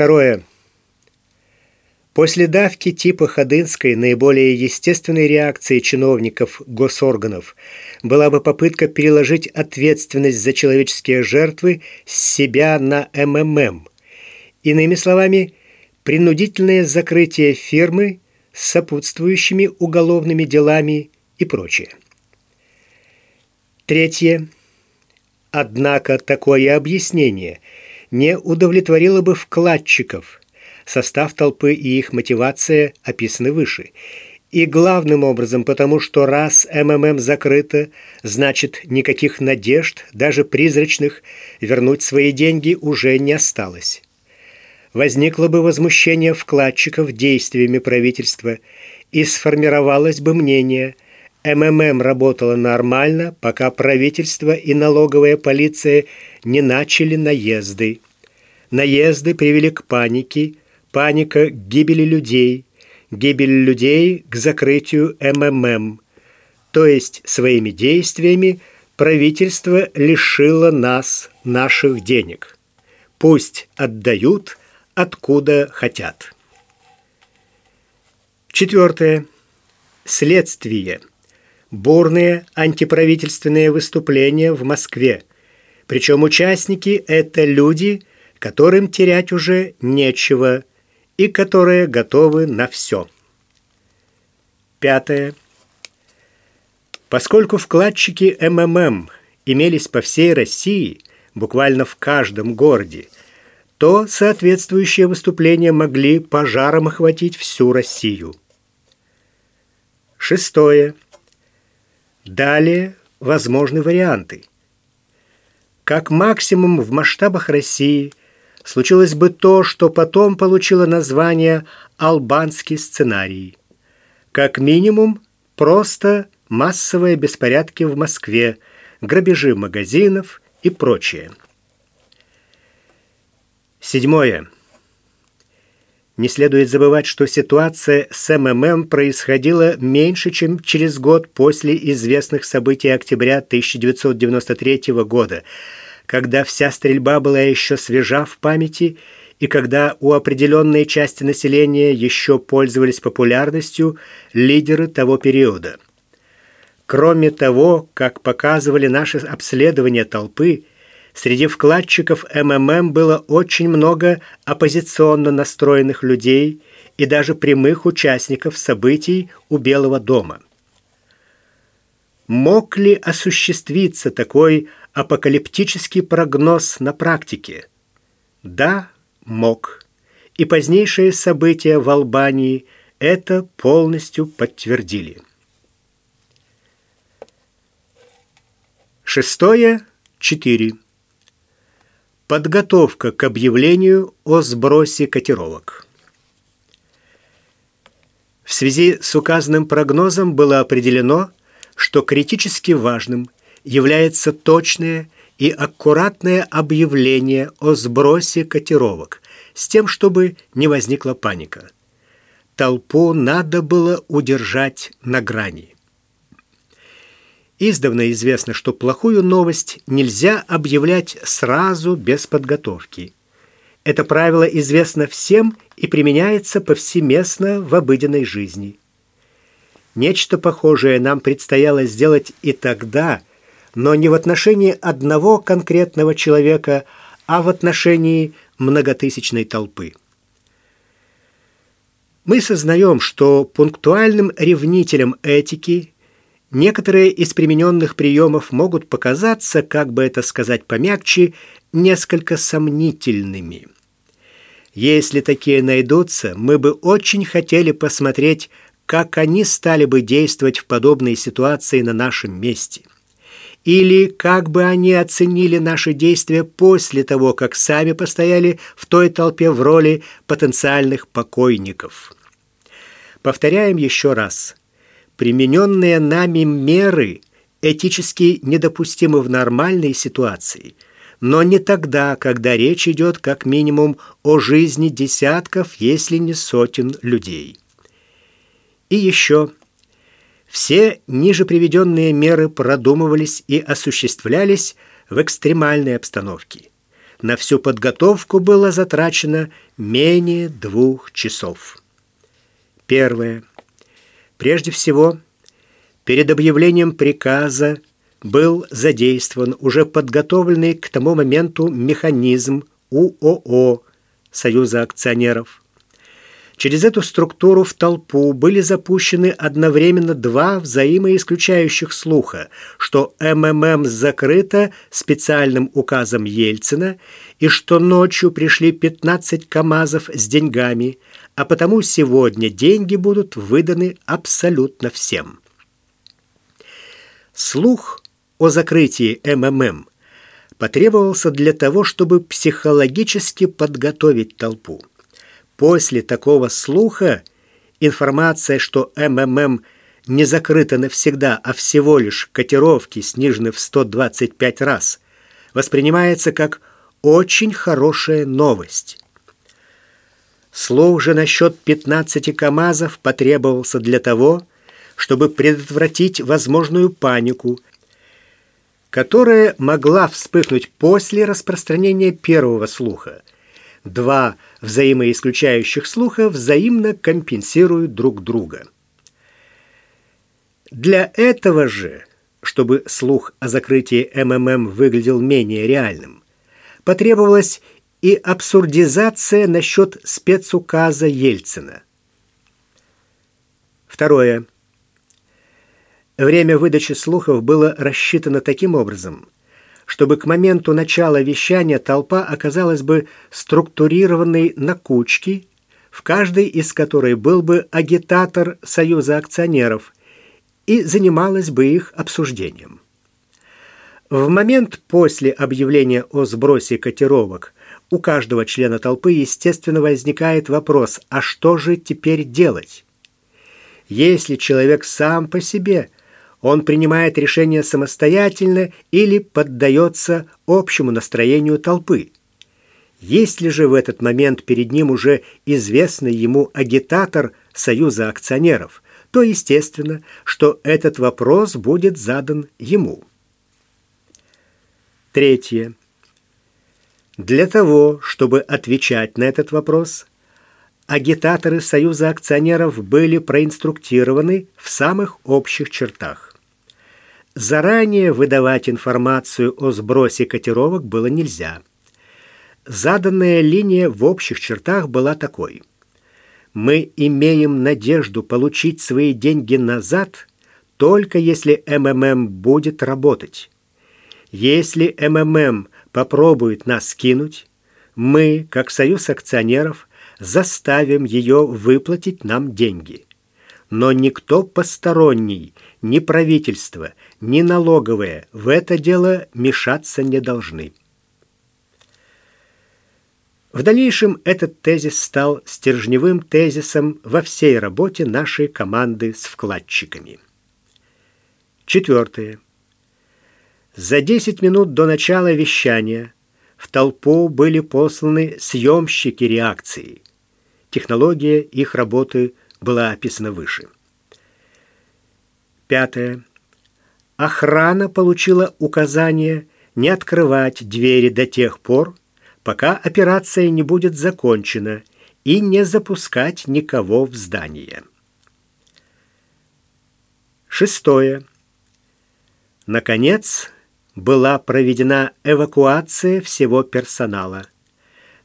Второе. После давки типа Ходынской наиболее естественной реакцией чиновников госорганов была бы попытка переложить ответственность за человеческие жертвы с себя на МММ. Иными словами, принудительное закрытие фирмы с сопутствующими уголовными делами и прочее. Третье. Однако такое объяснение не удовлетворило бы вкладчиков – состав толпы и их мотивация описаны выше. И главным образом потому, что раз МММ закрыто, значит никаких надежд, даже призрачных, вернуть свои деньги уже не осталось. Возникло бы возмущение вкладчиков действиями правительства, и сформировалось бы мнение – МММ работала нормально, пока правительство и налоговая полиция не начали наезды. Наезды привели к панике, паника к гибели людей, гибель людей к закрытию МММ. То есть своими действиями правительство лишило нас наших денег. Пусть отдают, откуда хотят. Четвертое. Следствие. Бурные антиправительственные выступления в Москве. Причем участники – это люди, которым терять уже нечего – и которые готовы на все. Пятое. Поскольку вкладчики МММ имелись по всей России, буквально в каждом городе, то соответствующие выступления могли пожаром охватить всю Россию. Шестое. Далее возможны варианты. Как максимум в масштабах России случилось бы то, что потом получило название «албанский сценарий». Как минимум, просто массовые беспорядки в Москве, грабежи магазинов и прочее. Седьмое. Не следует забывать, что ситуация с МММ происходила меньше, чем через год после известных событий октября 1993 года – когда вся стрельба была еще свежа в памяти и когда у определенной части населения еще пользовались популярностью лидеры того периода. Кроме того, как показывали наши обследования толпы, среди вкладчиков МММ было очень много оппозиционно настроенных людей и даже прямых участников событий у Белого дома. Мог ли осуществиться такой апокалиптический прогноз на практике? Да, мог. И позднейшие события в Албании это полностью подтвердили. Шестое. Четыре. Подготовка к объявлению о сбросе котировок. В связи с указанным прогнозом было определено, что критически важным является точное и аккуратное объявление о сбросе котировок с тем, чтобы не возникла паника. Толпу надо было удержать на грани. Издавна известно, что плохую новость нельзя объявлять сразу без подготовки. Это правило известно всем и применяется повсеместно в обыденной жизни. Нечто похожее нам предстояло сделать и тогда – но не в отношении одного конкретного человека, а в отношении многотысячной толпы. Мы сознаем, что пунктуальным ревнителям этики некоторые из примененных приемов могут показаться, как бы это сказать помягче, несколько сомнительными. Если такие найдутся, мы бы очень хотели посмотреть, как они стали бы действовать в подобной ситуации на нашем месте или как бы они оценили наши действия после того, как сами постояли в той толпе в роли потенциальных покойников. Повторяем еще раз. Примененные нами меры этически недопустимы в нормальной ситуации, но не тогда, когда речь идет как минимум о жизни десятков, если не сотен людей. И еще все ниже приведенные меры продумывались и осуществлялись в экстремальной обстановке. На всю подготовку было затрачено менее двух часов. Первое. Прежде всего, перед объявлением приказа был задействован уже подготовленный к тому моменту механизм УОО Союза акционеров. Через эту структуру в толпу были запущены одновременно два взаимоисключающих слуха, что МММ закрыто специальным указом Ельцина и что ночью пришли 15 КАМАЗов с деньгами, а потому сегодня деньги будут выданы абсолютно всем. Слух о закрытии МММ потребовался для того, чтобы психологически подготовить толпу. После такого слуха информация, что МММ не закрыта навсегда, а всего лишь котировки снижены в 125 раз, воспринимается как очень хорошая новость. Слух же насчет 15 КАМАЗов потребовался для того, чтобы предотвратить возможную панику, которая могла вспыхнуть после распространения первого слуха. Два – взаимоисключающих слуха взаимно компенсируют друг друга. Для этого же, чтобы слух о закрытии МММ выглядел менее реальным, потребовалась и абсурдизация насчет спецуказа Ельцина. Второе. Время выдачи слухов было рассчитано таким образом – чтобы к моменту начала вещания толпа оказалась бы структурированной на кучки, в каждой из которой был бы агитатор Союза акционеров и занималась бы их обсуждением. В момент после объявления о сбросе котировок у каждого члена толпы, естественно, возникает вопрос, а что же теперь делать? Если человек сам по себе – он принимает решение самостоятельно или поддается общему настроению толпы. Есть ли же в этот момент перед ним уже известный ему агитатор Союза акционеров, то естественно, что этот вопрос будет задан ему. Третье. Для того, чтобы отвечать на этот вопрос, агитаторы Союза акционеров были проинструктированы в самых общих чертах. Заранее выдавать информацию о сбросе котировок было нельзя. Заданная линия в общих чертах была такой. Мы имеем надежду получить свои деньги назад, только если МММ будет работать. Если МММ попробует нас кинуть, мы, как союз акционеров, заставим ее выплатить нам деньги. Но никто посторонний, ни правительство, ни налоговые в это дело мешаться не должны. В дальнейшем этот тезис стал стержневым тезисом во всей работе нашей команды с вкладчиками. Четвертое. За 10 минут до начала вещания в толпу были посланы съемщики реакции. Технология их работы была описана выше. Пятое. Охрана получила указание не открывать двери до тех пор, пока операция не будет закончена, и не запускать никого в здание. Шестое. Наконец, была проведена эвакуация всего персонала.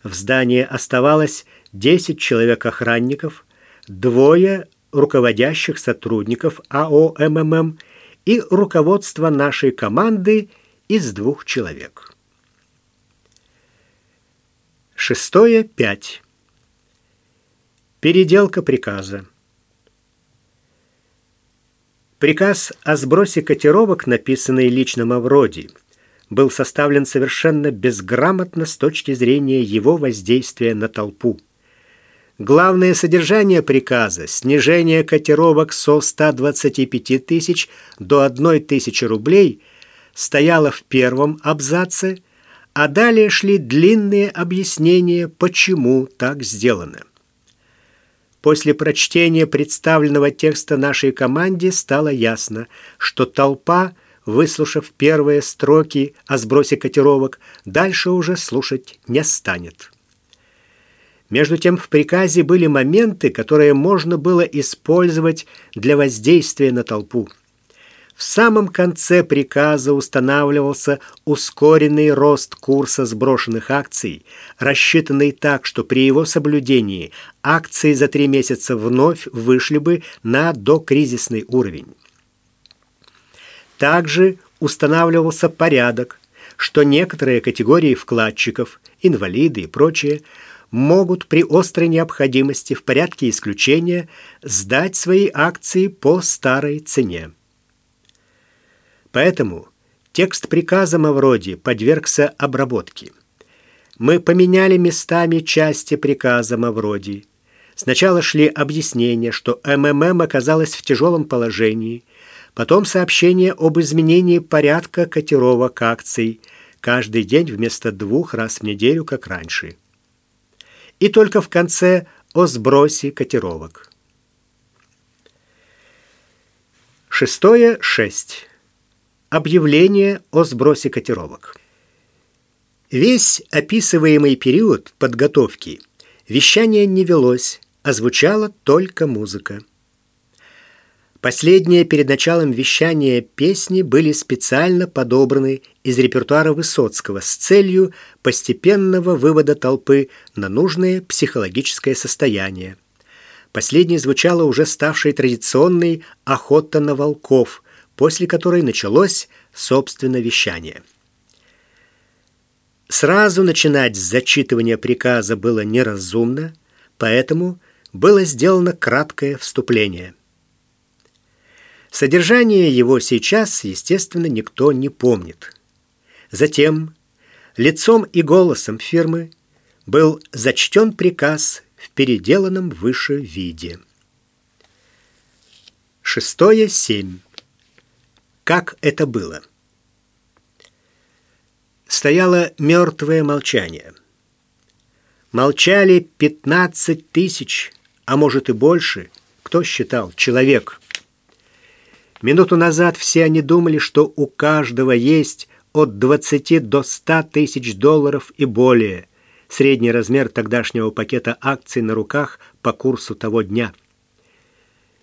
В здании оставалось 10 человек-охранников, двое руководящих сотрудников АО МММ и руководство нашей команды из двух человек. Шестое, пять. Переделка приказа. Приказ о сбросе котировок, написанный лично Мавроди, был составлен совершенно безграмотно с точки зрения его воздействия на толпу. Главное содержание приказа – снижение котировок со 125 тысяч до 1 тысячи рублей – стояло в первом абзаце, а далее шли длинные объяснения, почему так сделано. После прочтения представленного текста нашей команде стало ясно, что толпа выслушав первые строки о сбросе котировок, дальше уже слушать не станет. Между тем в приказе были моменты, которые можно было использовать для воздействия на толпу. В самом конце приказа устанавливался ускоренный рост курса сброшенных акций, рассчитанный так, что при его соблюдении акции за три месяца вновь вышли бы на докризисный уровень. Также устанавливался порядок, что некоторые категории вкладчиков, инвалиды и прочее, могут при острой необходимости в порядке исключения сдать свои акции по старой цене. Поэтому текст приказа Мавроди подвергся обработке. Мы поменяли местами части приказа Мавроди. Сначала шли объяснения, что МММ оказалась в тяжелом положении, потом сообщение об изменении порядка котировок акций каждый день вместо двух раз в неделю, как раньше. И только в конце о сбросе котировок. Шестое шесть. Объявление о сбросе котировок. Весь описываемый период подготовки вещание не велось, а звучала только музыка. Последние перед началом вещания песни были специально подобраны из репертуара Высоцкого с целью постепенного вывода толпы на нужное психологическое состояние. Последней звучала уже ставшей традиционной «Охота на волков», после которой началось, собственно, вещание. Сразу начинать с зачитывания приказа было неразумно, поэтому было сделано краткое вступление. Содержание его сейчас, естественно, никто не помнит. Затем лицом и голосом фирмы был зачтен приказ в переделанном выше виде. Шестое семь. Как это было? Стояло мертвое молчание. Молчали пятнадцать тысяч, а может и больше, кто считал, человек. Минуту назад все они думали, что у каждого есть от 20 до 100 тысяч долларов и более. Средний размер тогдашнего пакета акций на руках по курсу того дня.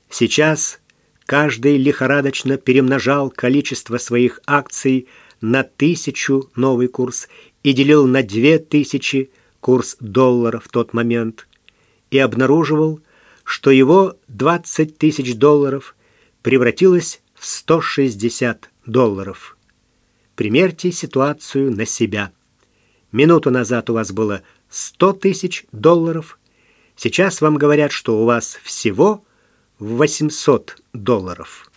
Сейчас Каждый лихорадочно перемножал количество своих акций на тысячу новый курс и делил на две тысячи курс доллара в тот момент и обнаруживал, что его 20 тысяч долларов превратилось в 160 долларов. Примерьте ситуацию на себя. Минуту назад у вас было 100 тысяч долларов, сейчас вам говорят, что у вас всего 800 долларов.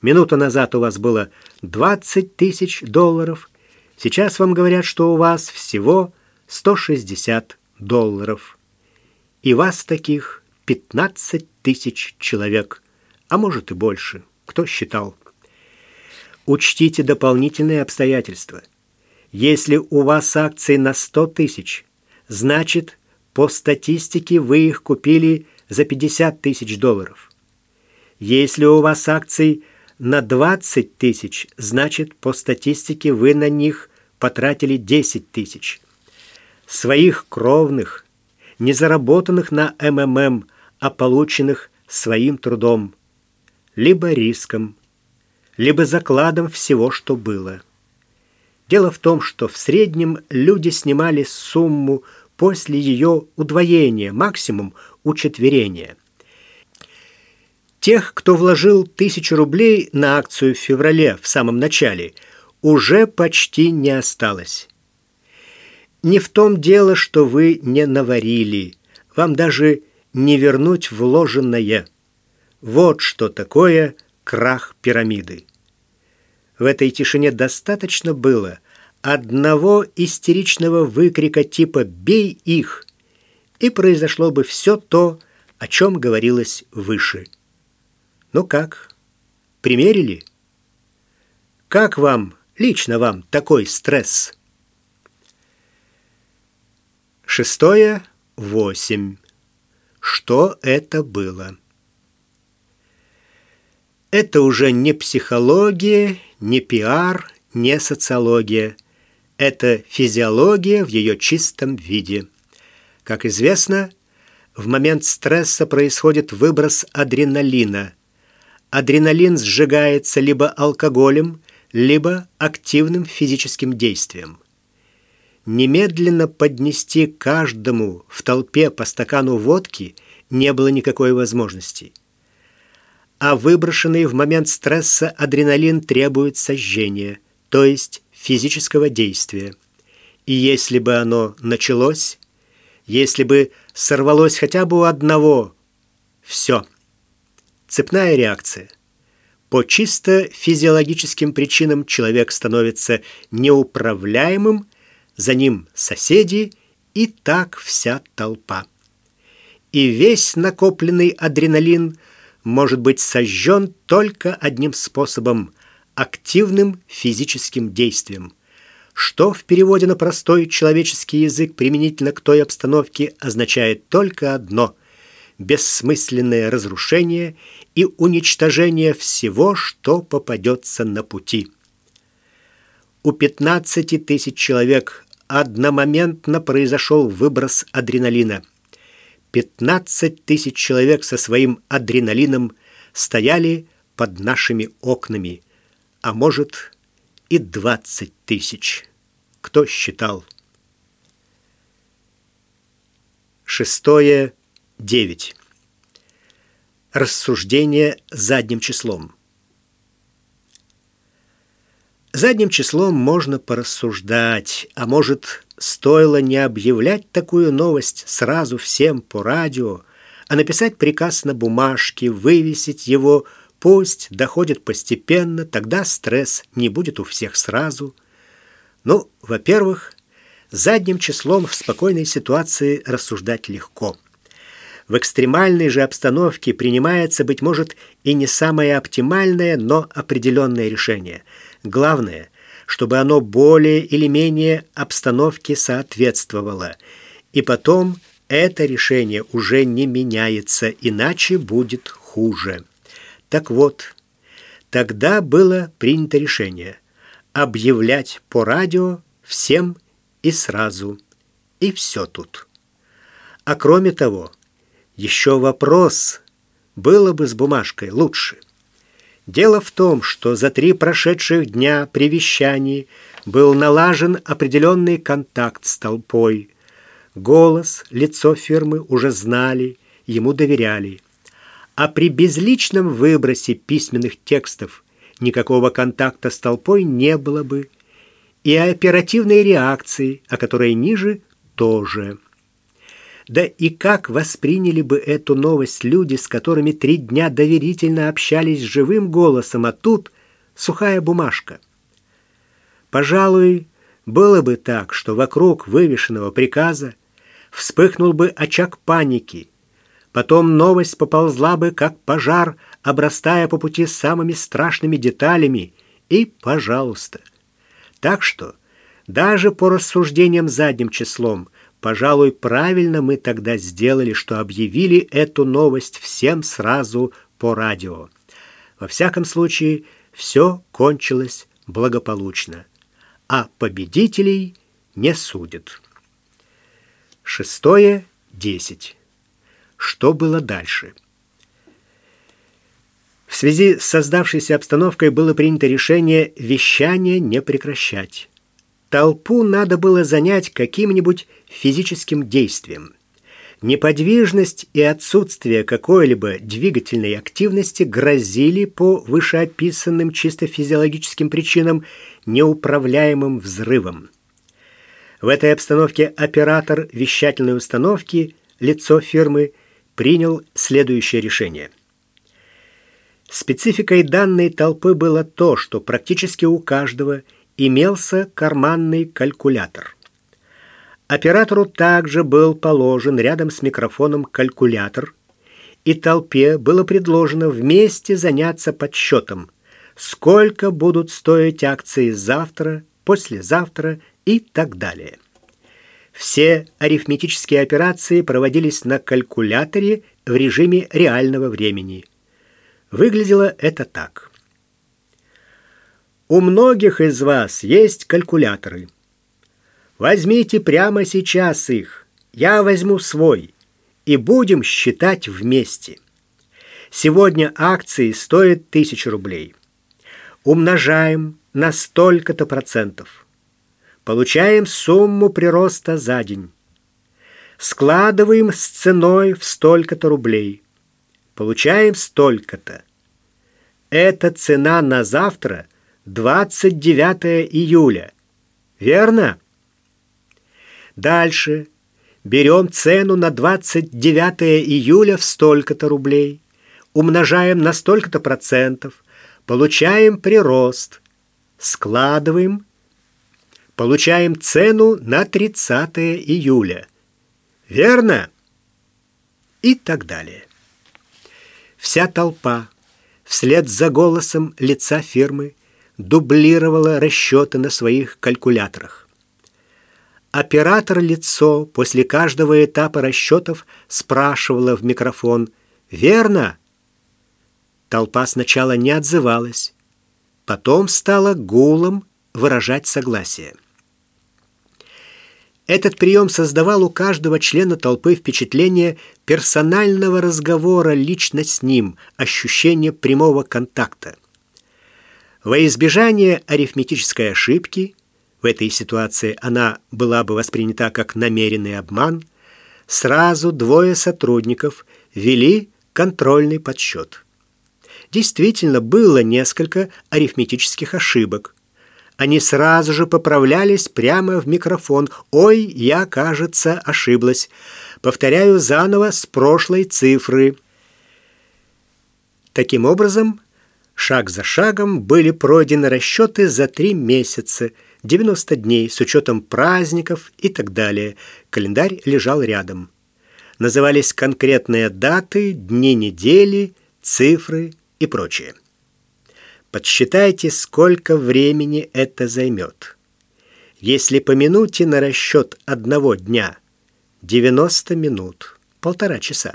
Минуту назад у вас было 20 тысяч долларов. Сейчас вам говорят, что у вас всего 160 долларов. И вас таких 15 тысяч человек, а может и больше. Кто считал? Учтите дополнительные обстоятельства. Если у вас акции на 100 тысяч, значит, по статистике вы их купили за 50 тысяч долларов. Если у вас акций на 20 тысяч, значит, по статистике вы на них потратили 10 тысяч. Своих кровных, не заработанных на МММ, а полученных своим трудом, либо риском, либо закладом всего, что было. Дело в том, что в среднем люди снимали сумму после ее удвоения, максимум учетверения. Тех, кто вложил тысячу рублей на акцию в феврале в самом начале, уже почти не осталось. Не в том дело, что вы не наварили, вам даже не вернуть вложенное. Вот что такое крах пирамиды. В этой тишине достаточно было одного истеричного выкрика типа «бей их», и произошло бы все то, о чем говорилось выше. Ну как, примерили? Как вам, лично вам, такой стресс? Шестое, восемь. Что это было? Это уже не психология, не пиар, не социология. Это физиология в ее чистом виде. Как известно, в момент стресса происходит выброс адреналина. Адреналин сжигается либо алкоголем, либо активным физическим действием. Немедленно поднести каждому в толпе по стакану водки не было никакой возможности. А выброшенный в момент стресса адреналин требует сожжения, то есть физического действия. И если бы оно началось, если бы сорвалось хотя бы у одного, все. Цепная реакция. По чисто физиологическим причинам человек становится неуправляемым, за ним соседи и так вся толпа. И весь накопленный адреналин может быть сожжен только одним способом – активным физическим действием – что в переводе на простой человеческий язык применительно к той обстановке означает только одно – бессмысленное разрушение и уничтожение всего, что попадется на пути. У 15 тысяч человек одномоментно произошел выброс адреналина. 15 тысяч человек со своим адреналином стояли под нашими окнами, а может и 20 тысяч. Кто считал? Шестое. Девять. Рассуждение задним числом. Задним числом можно порассуждать, а может, стоило не объявлять такую новость сразу всем по радио, а написать приказ на бумажке, вывесить его, пусть доходит постепенно, тогда стресс не будет у всех сразу – ну, во-первых, задним числом в спокойной ситуации рассуждать легко. В экстремальной же обстановке принимается, быть может, и не самое оптимальное, но определенное решение. Главное, чтобы оно более или менее обстановке соответствовало. И потом это решение уже не меняется, иначе будет хуже. Так вот, тогда было принято решение – объявлять по радио всем и сразу. И все тут. А кроме того, еще вопрос, было бы с бумажкой лучше. Дело в том, что за три прошедших дня при вещании был налажен определенный контакт с толпой. Голос, лицо фирмы уже знали, ему доверяли. А при безличном выбросе письменных текстов никакого контакта с толпой не было бы, и оперативной реакции, о которой ниже, тоже. Да и как восприняли бы эту новость люди, с которыми три дня доверительно общались живым голосом, а тут сухая бумажка? Пожалуй, было бы так, что вокруг вывешенного приказа вспыхнул бы очаг паники, Потом новость поползла бы, как пожар, обрастая по пути самыми страшными деталями. И, пожалуйста. Так что, даже по рассуждениям задним числом, пожалуй, правильно мы тогда сделали, что объявили эту новость всем сразу по радио. Во всяком случае, все кончилось благополучно. А победителей не судят. Шестое, десять. Что было дальше? В связи с создавшейся обстановкой было принято решение вещание не прекращать. Толпу надо было занять каким-нибудь физическим действием. Неподвижность и отсутствие какой-либо двигательной активности грозили по вышеописанным чисто физиологическим причинам неуправляемым взрывом. В этой обстановке оператор вещательной установки, лицо фирмы, принял следующее решение. Спецификой данной толпы было то, что практически у каждого имелся карманный калькулятор. Оператору также был положен рядом с микрофоном калькулятор, и толпе было предложено вместе заняться подсчетом, сколько будут стоить акции завтра, послезавтра и так далее. Все арифметические операции проводились на калькуляторе в режиме реального времени. Выглядело это так. У многих из вас есть калькуляторы. Возьмите прямо сейчас их. Я возьму свой. И будем считать вместе. Сегодня акции стоят тысячу рублей. Умножаем на столько-то процентов. Получаем сумму прироста за день. Складываем с ценой в столько-то рублей. Получаем столько-то. Это цена на завтра 29 июля. Верно? Дальше берем цену на 29 июля в столько-то рублей, умножаем на столько-то процентов, получаем прирост, складываем, получаем цену на 30 июля. Верно? И так далее. Вся толпа вслед за голосом лица фирмы дублировала расчеты на своих калькуляторах. Оператор лицо после каждого этапа расчетов спрашивала в микрофон «Верно?» Толпа сначала не отзывалась, потом стала гулом выражать согласие. Этот прием создавал у каждого члена толпы впечатление персонального разговора лично с ним, ощущение прямого контакта. Во избежание арифметической ошибки в этой ситуации она была бы воспринята как намеренный обман, сразу двое сотрудников вели контрольный подсчет. Действительно, было несколько арифметических ошибок. Они сразу же поправлялись прямо в микрофон. «Ой, я, кажется, ошиблась. Повторяю заново с прошлой цифры». Таким образом, шаг за шагом были пройдены расчеты за три месяца – 90 дней с учетом праздников и так далее. Календарь лежал рядом. Назывались конкретные даты, дни недели, цифры и прочее. Подсчитайте, сколько времени это займет. Если по минуте на расчет одного дня 90 минут, полтора часа.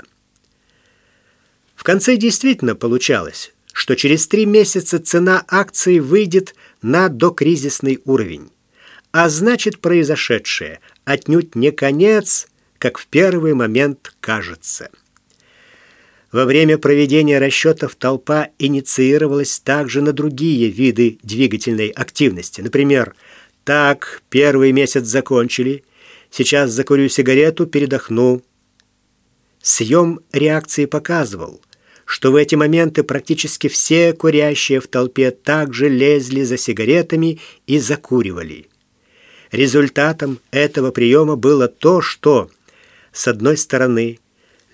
В конце действительно получалось, что через три месяца цена акций выйдет на докризисный уровень. А значит, произошедшее отнюдь не конец, как в первый момент кажется. Во время проведения расчетов толпа инициировалась также на другие виды двигательной активности. Например, так, первый месяц закончили, сейчас закурю сигарету, передохну. Съем реакции показывал, что в эти моменты практически все курящие в толпе также лезли за сигаретами и закуривали. Результатом этого приема было то, что, с одной стороны,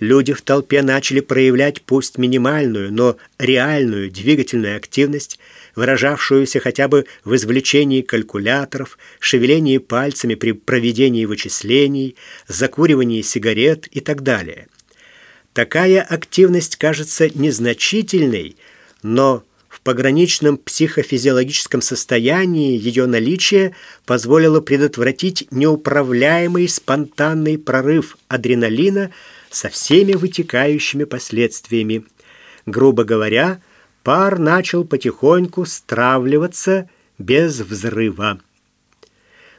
люди в толпе начали проявлять пусть минимальную, но реальную двигательную активность, выражавшуюся хотя бы в извлечении калькуляторов, шевелении пальцами при проведении вычислений, закуривании сигарет и так далее. Такая активность кажется незначительной, но в пограничном психофизиологическом состоянии ее наличие позволило предотвратить неуправляемый спонтанный прорыв адреналина со всеми вытекающими последствиями. Грубо говоря, пар начал потихоньку стравливаться без взрыва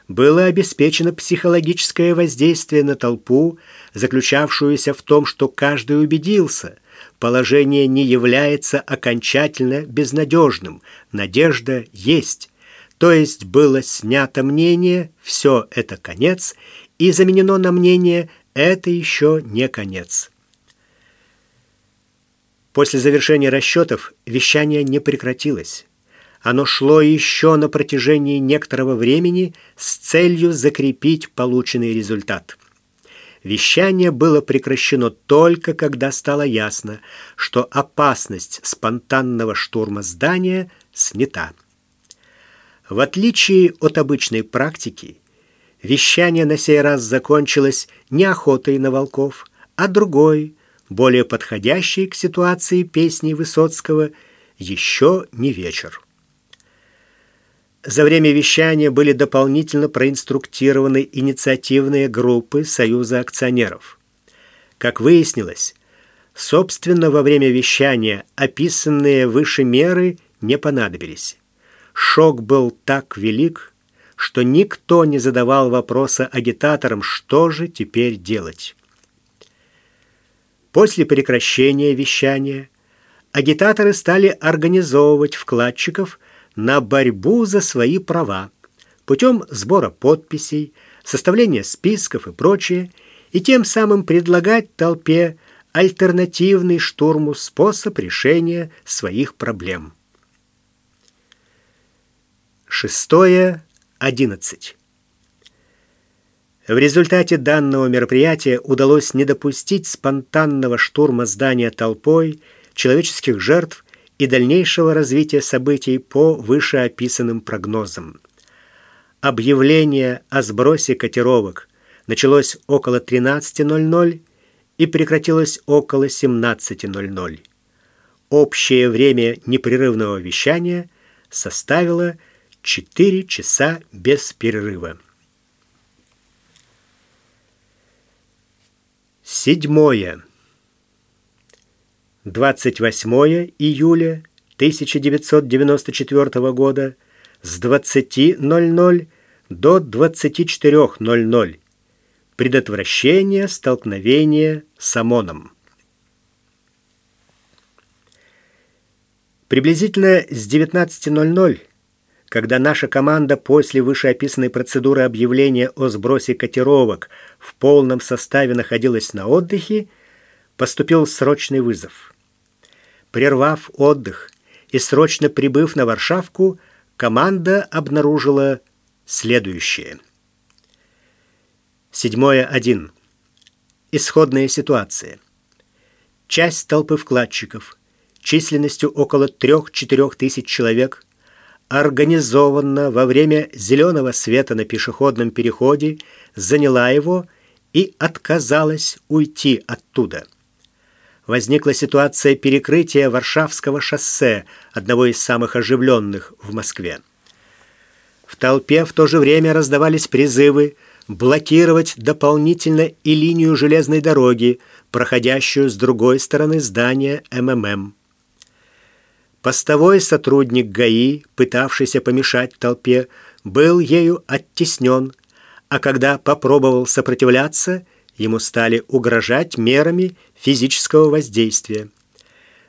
было обеспечено психологическое воздействие на толпу, заключавшуюся в том, что каждый убедился, положение не является окончательно безнадежным, надежда есть. То есть было снято мнение «все это конец» и заменено на мнение «это еще не конец». После завершения расчетов вещание не прекратилось. Оно шло еще на протяжении некоторого времени с целью закрепить полученный результат. Вещание было прекращено только когда стало ясно, что опасность спонтанного штурма здания снята. В отличие от обычной практики, вещание на сей раз закончилось не охотой на волков, а другой, более подходящей к ситуации песни Высоцкого «Еще не вечер». За время вещания были дополнительно проинструктированы инициативные группы Союза акционеров. Как выяснилось, Собственно, во время вещания описанные выше меры не понадобились. Шок был так велик, что никто не задавал вопроса агитаторам, что же теперь делать. После прекращения вещания агитаторы стали организовывать вкладчиков на борьбу за свои права путем сбора подписей, составления списков и прочее, и тем самым предлагать толпе альтернативный штурму способ решения своих проблем. Шестое. Одиннадцать. В результате данного мероприятия удалось не допустить спонтанного штурма здания толпой, человеческих жертв и дальнейшего развития событий по вышеописанным прогнозам. Объявление о сбросе котировок началось около 13.00 и прекратилось около 17.00. Общее время непрерывного вещания составило 4 часа без перерыва. Седьмое. 28 июля 1994 года с 20.00 до 24.00. Предотвращение столкновения с ОМОНом. Приблизительно с 19.00 когда наша команда после вышеописанной процедуры объявления о сбросе котировок в полном составе находилась на отдыхе, поступил срочный вызов. Прервав отдых и срочно прибыв на Варшавку, команда обнаружила следующее. 7.1. Исходная ситуация. Часть толпы вкладчиков численностью около 3-4 тысяч человек организованно во время зеленого света на пешеходном переходе заняла его и отказалась уйти оттуда. Возникла ситуация перекрытия Варшавского шоссе, одного из самых оживленных в Москве. В толпе в то же время раздавались призывы блокировать дополнительно и линию железной дороги, проходящую с другой стороны здания МММ. Постовой сотрудник ГАИ, пытавшийся помешать толпе, был ею оттеснен, а когда попробовал сопротивляться, ему стали угрожать мерами физического воздействия.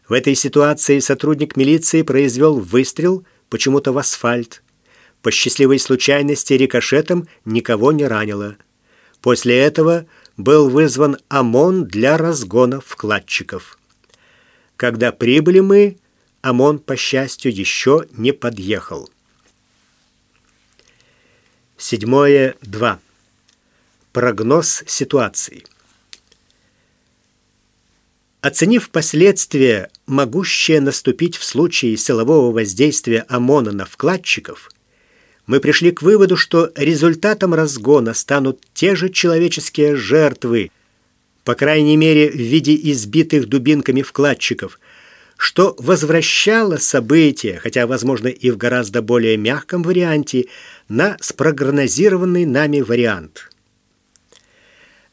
В этой ситуации сотрудник милиции произвел выстрел почему-то в асфальт. По счастливой случайности рикошетом никого не ранило. После этого был вызван ОМОН для разгона вкладчиков. Когда прибыли мы, ОМОН, по счастью, еще не подъехал. Седьмое. 2. Прогноз ситуации. Оценив последствия, могущие наступить в случае силового воздействия ОМОНа на вкладчиков, мы пришли к выводу, что результатом разгона станут те же человеческие жертвы, по крайней мере в виде избитых дубинками вкладчиков, что возвращало события, хотя, возможно, и в гораздо более мягком варианте, на спрогнозированный нами вариант.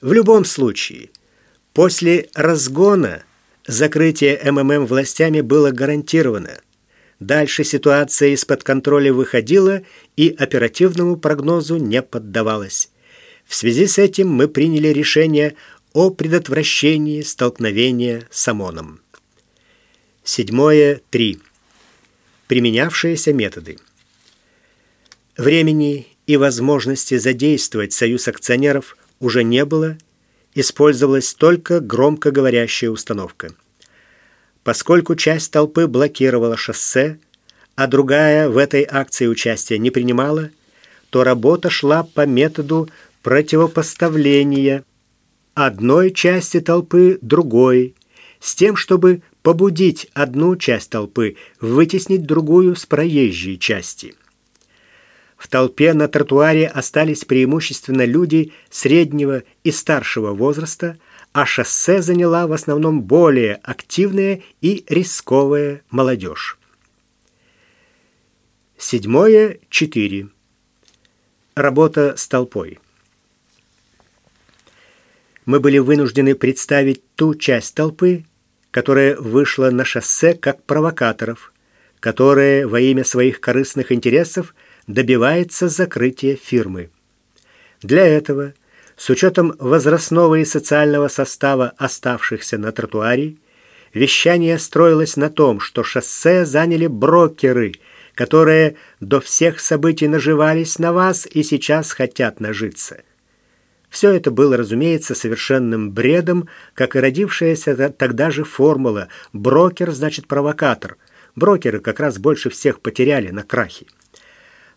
В любом случае, после разгона закрытие МММ властями было гарантировано. Дальше ситуация из-под контроля выходила и оперативному прогнозу не поддавалась. В связи с этим мы приняли решение о предотвращении столкновения с ОМОНом. Седьмое. 3. Применявшиеся методы. Времени и возможности задействовать союз акционеров уже не было, использовалась только громкоговорящая установка. Поскольку часть толпы блокировала шоссе, а другая в этой акции участия не принимала, то работа шла по методу противопоставления одной части толпы другой, с тем, чтобы побудить одну часть толпы вытеснить другую с проезжей части. В толпе на тротуаре остались преимущественно люди среднего и старшего возраста, а шоссе заняла в основном более активная и рисковая молодежь. Седьмое. Четыре. Работа с толпой. Мы были вынуждены представить ту часть толпы, которая вышла на шоссе как провокаторов, которая во имя своих корыстных интересов добивается закрытия фирмы. Для этого, с учетом возрастного и социального состава оставшихся на тротуаре, вещание строилось на том, что шоссе заняли брокеры, которые до всех событий наживались на вас и сейчас хотят нажиться – все это было, разумеется, совершенным бредом, как и родившаяся тогда же формула «брокер значит провокатор». Брокеры как раз больше всех потеряли на крахе.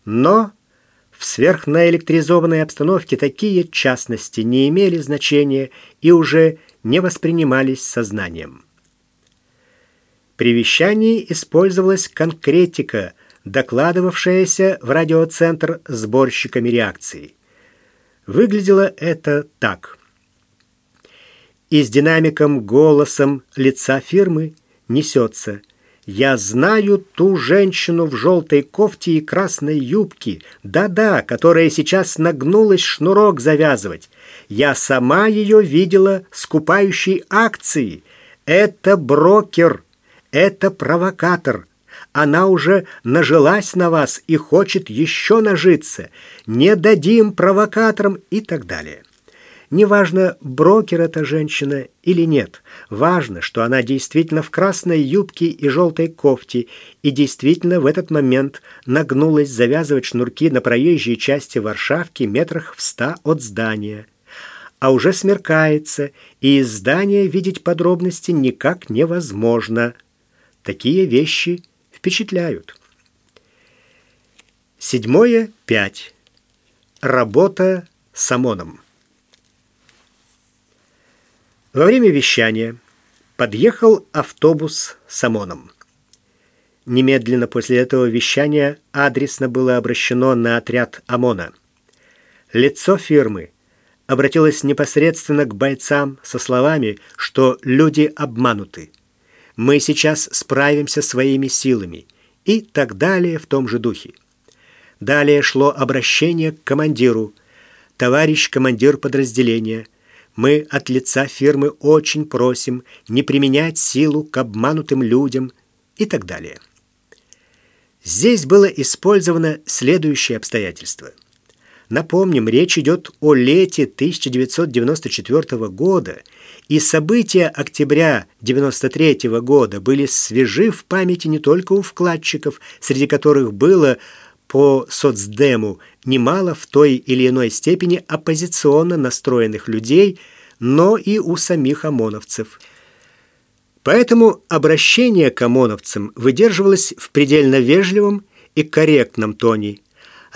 Но в сверхнаэлектризованной обстановке такие частности не имели значения и уже не воспринимались сознанием. При вещании использовалась конкретика, докладывавшаяся в радиоцентр сборщиками реакции. Выглядело это так. И с динамиком голосом лица фирмы несется «Я знаю ту женщину в желтой кофте и красной юбке, да-да, которая сейчас нагнулась шнурок завязывать. Я сама ее видела скупающей акции. Это брокер, это провокатор, она уже нажилась на вас и хочет еще нажиться. Не дадим провокаторам и так далее. Неважно, брокер эта женщина или нет. Важно, что она действительно в красной юбке и желтой кофте и действительно в этот момент нагнулась завязывать шнурки на проезжей части Варшавки метрах в ста от здания. А уже смеркается, и из здания видеть подробности никак невозможно. Такие вещи – впечатляют. Седьмое, пять. Работа с ОМОНом. Во время вещания подъехал автобус с ОМОНом. Немедленно после этого вещания адресно было обращено на отряд ОМОНа. Лицо фирмы обратилось непосредственно к бойцам со словами, что люди обмануты мы сейчас справимся своими силами и так далее в том же духе. Далее шло обращение к командиру. Товарищ командир подразделения, мы от лица фирмы очень просим не применять силу к обманутым людям и так далее. Здесь было использовано следующее обстоятельство – Напомним, речь идет о лете 1994 года, и события октября 1993 года были свежи в памяти не только у вкладчиков, среди которых было по соцдему немало в той или иной степени оппозиционно настроенных людей, но и у самих ОМОНовцев. Поэтому обращение к ОМОНовцам выдерживалось в предельно вежливом и корректном тоне –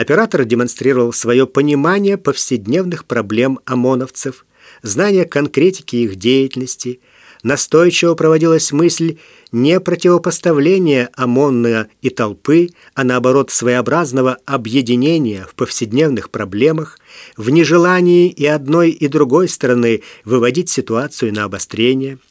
Оператор демонстрировал свое понимание повседневных проблем ОМОНовцев, знание конкретики их деятельности. Настойчиво проводилась мысль не противопоставления ОМОНа и толпы, а наоборот своеобразного объединения в повседневных проблемах, в нежелании и одной и другой стороны выводить ситуацию на обострение –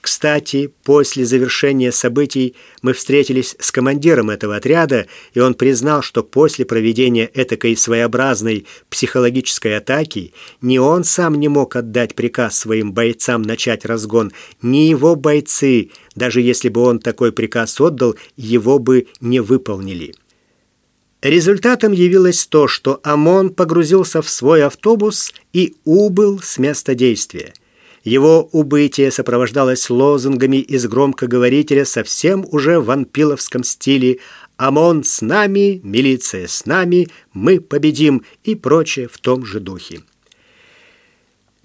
кстати, после завершения событий мы встретились с командиром этого отряда, и он признал, что после проведения этакой своеобразной психологической атаки ни он сам не мог отдать приказ своим бойцам начать разгон, ни его бойцы, даже если бы он такой приказ отдал, его бы не выполнили. Результатом явилось то, что ОМОН погрузился в свой автобус и убыл с места действия. Его убытие сопровождалось лозунгами из громкоговорителя совсем уже в анпиловском стиле «ОМОН с нами, милиция с нами, мы победим» и прочее в том же духе.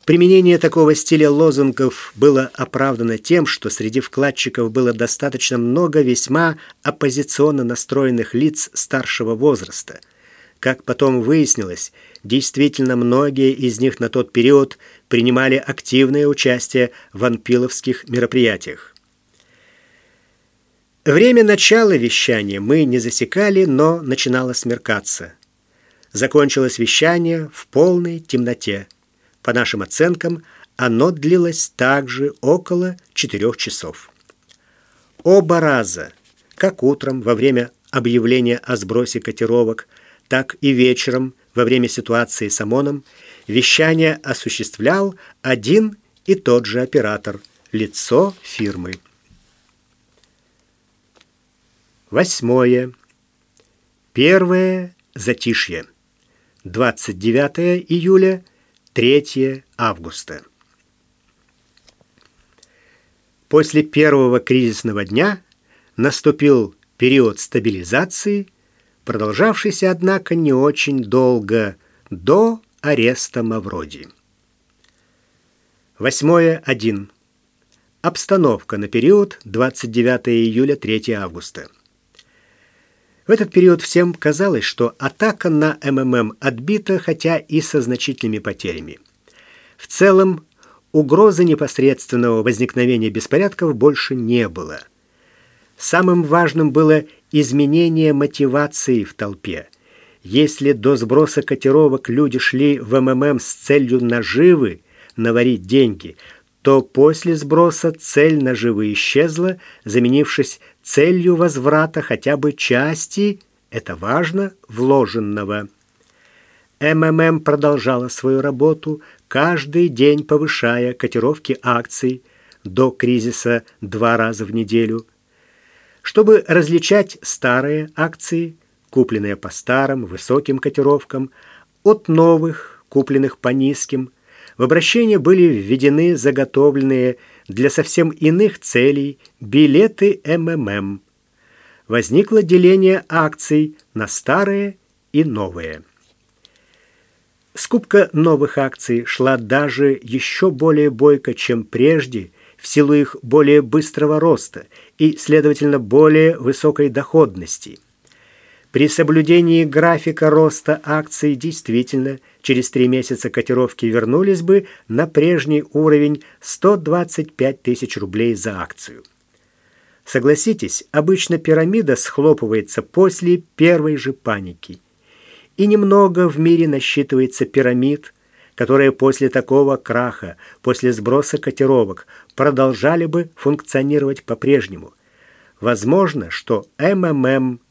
Применение такого стиля лозунгов было оправдано тем, что среди вкладчиков было достаточно много весьма оппозиционно настроенных лиц старшего возраста. Как потом выяснилось, действительно многие из них на тот период – принимали активное участие в анпиловских мероприятиях. Время начала вещания мы не засекали, но начинало смеркаться. Закончилось вещание в полной темноте. По нашим оценкам, оно длилось также около четырех часов. Оба раза, как утром во время объявления о сбросе котировок, так и вечером во время ситуации с ОМОНом, вещание осуществлял один и тот же оператор, лицо фирмы. Восьмое. Первое затишье. 29 июля, 3 августа. После первого кризисного дня наступил период стабилизации, продолжавшийся, однако, не очень долго, до ареста Мавроди. 8.1. Обстановка на период 29 июля 3 августа. В этот период всем казалось, что атака на МММ отбита, хотя и со значительными потерями. В целом, угрозы непосредственного возникновения беспорядков больше не было. Самым важным было изменение мотивации в толпе. Если до сброса котировок люди шли в МММ с целью наживы, наварить деньги, то после сброса цель наживы исчезла, заменившись целью возврата хотя бы части, это важно, вложенного. МММ продолжала свою работу, каждый день повышая котировки акций до кризиса два раза в неделю. Чтобы различать старые акции, купленные по старым высоким котировкам, от новых, купленных по низким, в обращение были введены заготовленные для совсем иных целей билеты МММ. Возникло деление акций на старые и новые. Скупка новых акций шла даже еще более бойко, чем прежде, в силу их более быстрого роста и, следовательно, более высокой доходности. При соблюдении графика роста акций действительно – через три месяца котировки вернулись бы на прежний уровень 125 тысяч рублей за акцию. Согласитесь, обычно пирамида схлопывается после первой же паники. И немного в мире насчитывается пирамид, которые после такого краха, после сброса котировок, продолжали бы функционировать по-прежнему. Возможно, что МММ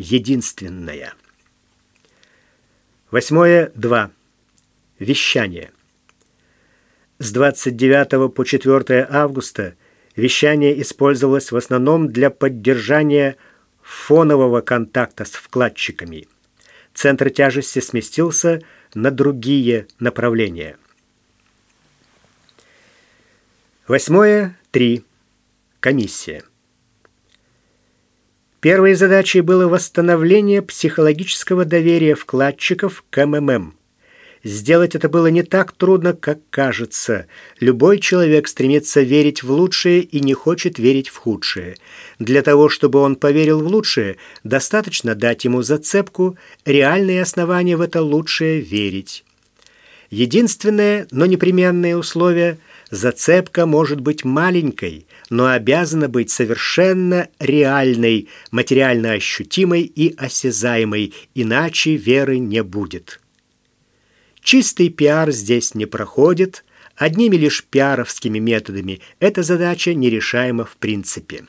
единственная. Восьмое 2. Вещание. С 29 по 4 августа вещание использовалось в основном для поддержания фонового контакта с вкладчиками. Центр тяжести сместился на другие направления. Восьмое 3. Комиссия. Первой задачей было восстановление психологического доверия вкладчиков к МММ. Сделать это было не так трудно, как кажется. Любой человек стремится верить в лучшее и не хочет верить в худшее. Для того, чтобы он поверил в лучшее, достаточно дать ему зацепку, реальные основания в это лучшее верить. Единственное, но непременное условие – Зацепка может быть маленькой, но обязана быть совершенно реальной, материально ощутимой и осязаемой, иначе веры не будет. Чистый пиар здесь не проходит, одними лишь пиаровскими методами эта задача нерешаема в принципе.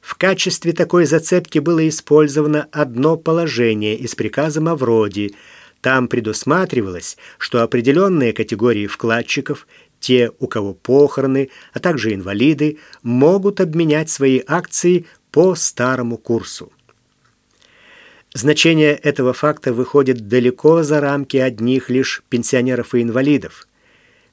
В качестве такой зацепки было использовано одно положение из приказа Мавроди. Там предусматривалось, что определенные категории вкладчиков те, у кого похороны, а также инвалиды, могут обменять свои акции по старому курсу. Значение этого факта выходит далеко за рамки одних лишь пенсионеров и инвалидов.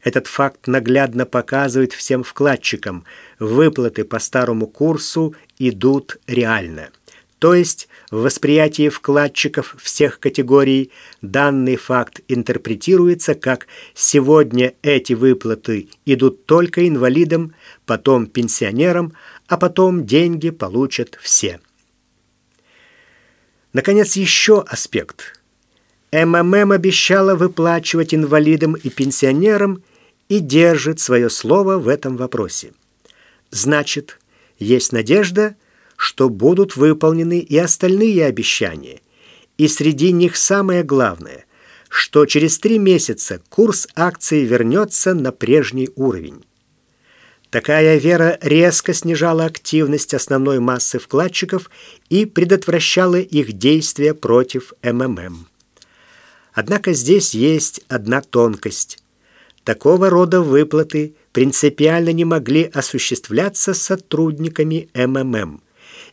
Этот факт наглядно показывает всем вкладчикам, выплаты по старому курсу идут реально. То есть в восприятии вкладчиков всех категорий данный факт интерпретируется как «сегодня эти выплаты идут только инвалидам, потом пенсионерам, а потом деньги получат все». Наконец, еще аспект. МММ обещала выплачивать инвалидам и пенсионерам и держит свое слово в этом вопросе. Значит, есть надежда – что будут выполнены и остальные обещания. И среди них самое главное, что через три месяца курс акций вернется на прежний уровень. Такая вера резко снижала активность основной массы вкладчиков и предотвращала их действия против МММ. Однако здесь есть одна тонкость. Такого рода выплаты принципиально не могли осуществляться сотрудниками МММ.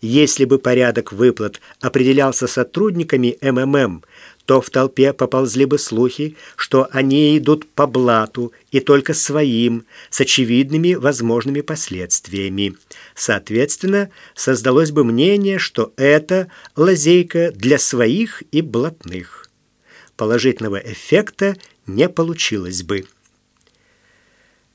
Если бы порядок выплат определялся сотрудниками МММ, то в толпе поползли бы слухи, что они идут по блату и только своим, с очевидными возможными последствиями. Соответственно, создалось бы мнение, что это лазейка для своих и блатных. Положительного эффекта не получилось бы.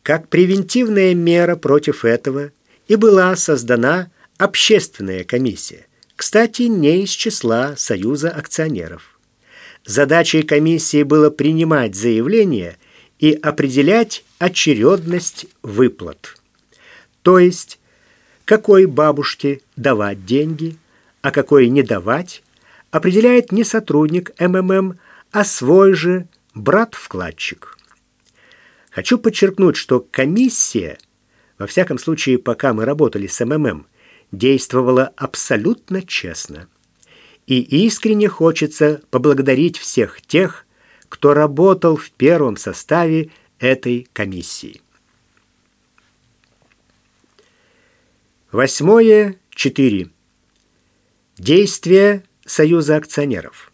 Как превентивная мера против этого и была создана общественная комиссия, кстати, не из числа Союза акционеров. Задачей комиссии было принимать заявления и определять очередность выплат. То есть, какой бабушке давать деньги, а какой не давать, определяет не сотрудник МММ, а свой же брат-вкладчик. Хочу подчеркнуть, что комиссия, во всяком случае, пока мы работали с МММ, действовала абсолютно честно. И искренне хочется поблагодарить всех тех, кто работал в первом составе этой комиссии. Восьмое. Четыре. Действия Союза акционеров.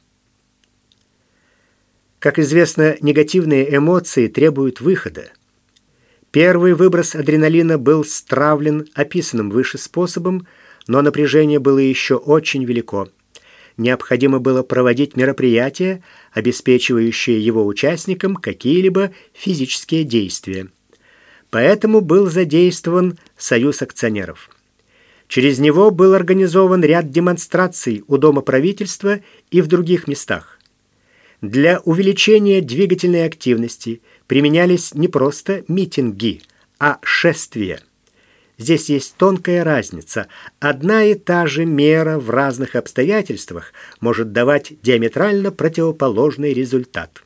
Как известно, негативные эмоции требуют выхода. Первый выброс адреналина был стравлен описанным выше способом, но напряжение было еще очень велико. Необходимо было проводить мероприятия, обеспечивающие его участникам какие-либо физические действия. Поэтому был задействован Союз акционеров. Через него был организован ряд демонстраций у Дома правительства и в других местах. Для увеличения двигательной активности применялись не просто митинги, а шествия. Здесь есть тонкая разница. Одна и та же мера в разных обстоятельствах может давать диаметрально противоположный результат.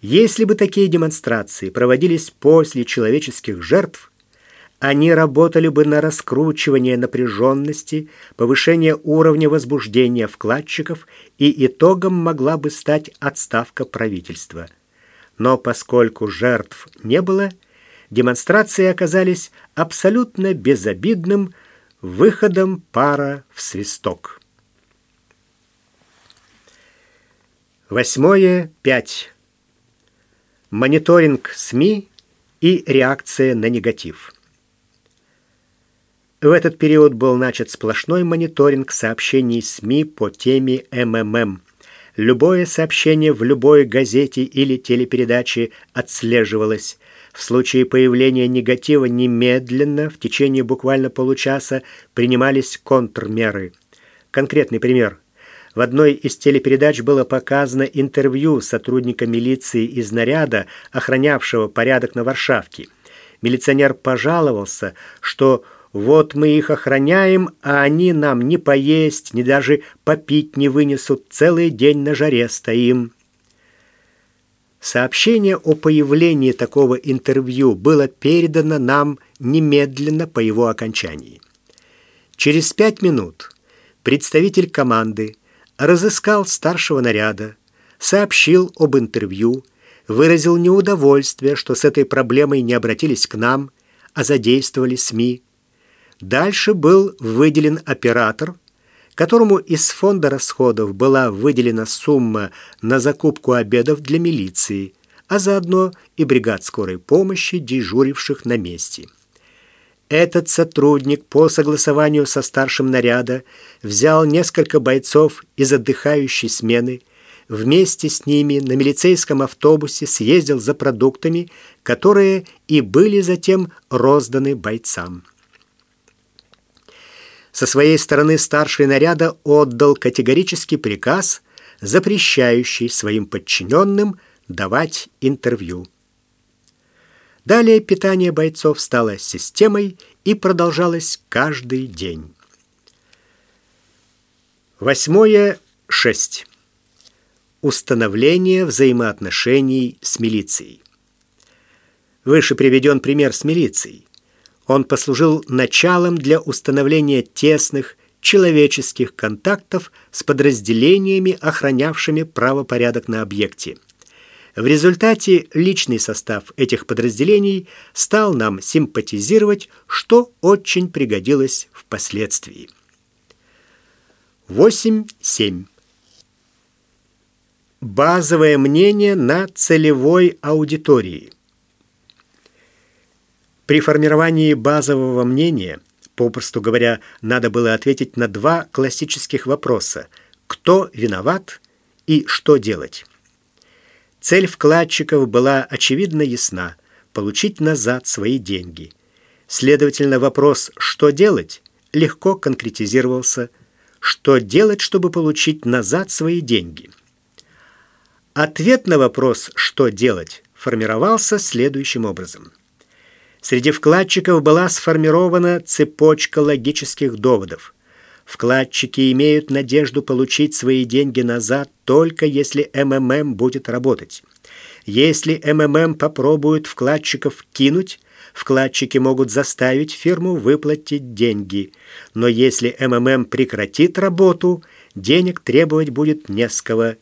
Если бы такие демонстрации проводились после человеческих жертв, они работали бы на раскручивание напряженности, повышение уровня возбуждения вкладчиков, и итогом могла бы стать отставка правительства. Но поскольку жертв не было, демонстрации оказались абсолютно безобидным выходом пара в свисток. Восьмое. Пять. Мониторинг СМИ и реакция на негатив. В этот период был начат сплошной мониторинг сообщений СМИ по теме МММ. Любое сообщение в любой газете или телепередаче отслеживалось. В случае появления негатива немедленно, в течение буквально получаса, принимались контрмеры. Конкретный пример. В одной из телепередач было показано интервью сотрудника милиции из наряда, охранявшего порядок на Варшавке. Милиционер пожаловался, что вот мы их охраняем, а они нам ни поесть, ни даже попить не вынесут. Целый день на жаре стоим. Сообщение о появлении такого интервью было передано нам немедленно по его окончании. Через пять минут представитель команды разыскал старшего наряда, сообщил об интервью, выразил неудовольствие, что с этой проблемой не обратились к нам, а задействовали СМИ. Дальше был выделен оператор, которому из фонда расходов была выделена сумма на закупку обедов для милиции, а заодно и бригад скорой помощи, дежуривших на месте. Этот сотрудник по согласованию со старшим наряда взял несколько бойцов из отдыхающей смены, вместе с ними на милицейском автобусе съездил за продуктами, которые и были затем розданы бойцам. Со своей стороны старший наряда отдал категорический приказ, запрещающий своим подчиненным давать интервью. Далее питание бойцов стало системой и продолжалось каждый день. Восьмое. Шесть. Установление взаимоотношений с милицией. Выше приведен пример с милицией. Он послужил началом для установления тесных человеческих контактов с подразделениями, охранявшими правопорядок на объекте. В результате личный состав этих подразделений стал нам симпатизировать, что очень пригодилось впоследствии. 8.7. Базовое мнение на целевой аудитории. При формировании базового мнения, попросту говоря, надо было ответить на два классических вопроса – кто виноват и что делать. Цель вкладчиков была очевидно ясна – получить назад свои деньги. Следовательно, вопрос «что делать?» легко конкретизировался «что делать, чтобы получить назад свои деньги?». Ответ на вопрос «что делать?» формировался следующим образом. Среди вкладчиков была сформирована цепочка логических доводов. Вкладчики имеют надежду получить свои деньги назад только если МММ будет работать. Если МММ попробует вкладчиков кинуть, вкладчики могут заставить фирму выплатить деньги. Но если МММ прекратит работу, денег требовать будет не с кого.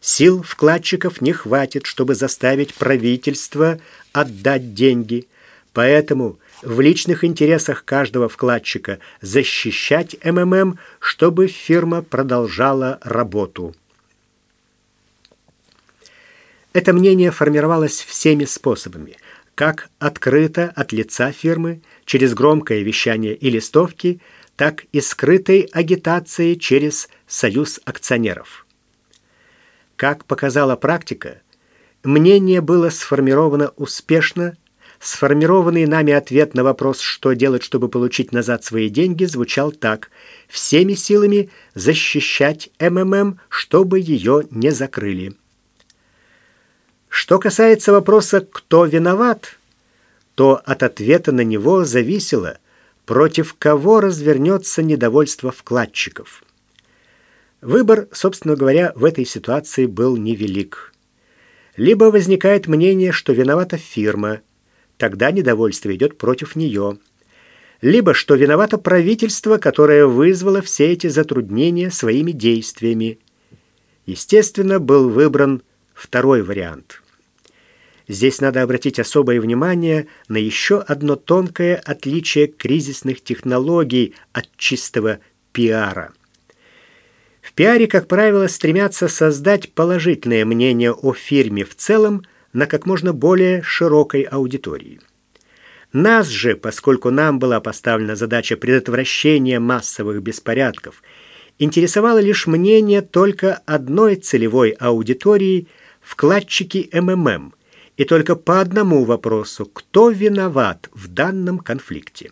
Сил вкладчиков не хватит, чтобы заставить правительство отдать деньги. Поэтому в личных интересах каждого вкладчика защищать МММ, чтобы фирма продолжала работу. Это мнение формировалось всеми способами, как открыто от лица фирмы, через громкое вещание и листовки, так и скрытой агитацией через союз акционеров. Как показала практика, мнение было сформировано успешно Сформированный нами ответ на вопрос, что делать, чтобы получить назад свои деньги, звучал так. Всеми силами защищать МММ, чтобы ее не закрыли. Что касается вопроса «кто виноват?», то от ответа на него зависело, против кого развернется недовольство вкладчиков. Выбор, собственно говоря, в этой ситуации был невелик. Либо возникает мнение, что виновата фирма – тогда недовольство идет против нее. Либо что виновато правительство, которое вызвало все эти затруднения своими действиями. Естественно, был выбран второй вариант. Здесь надо обратить особое внимание на еще одно тонкое отличие кризисных технологий от чистого пиара. В пиаре, как правило, стремятся создать положительное мнение о фирме в целом, на как можно более широкой аудитории. Нас же, поскольку нам была поставлена задача предотвращения массовых беспорядков, интересовало лишь мнение только одной целевой аудитории – вкладчики МММ, и только по одному вопросу – кто виноват в данном конфликте.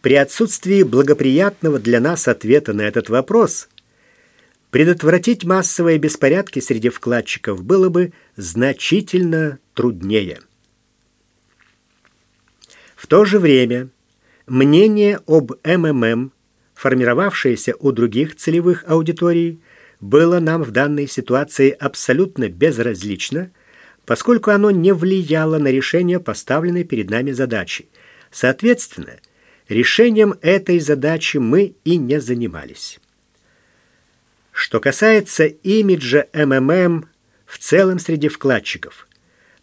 При отсутствии благоприятного для нас ответа на этот вопрос – Предотвратить массовые беспорядки среди вкладчиков было бы значительно труднее. В то же время мнение об МММ, формировавшееся у других целевых аудиторий, было нам в данной ситуации абсолютно безразлично, поскольку оно не влияло на решение поставленной перед нами задачи. Соответственно, решением этой задачи мы и не занимались. Что касается имиджа МММ в целом среди вкладчиков,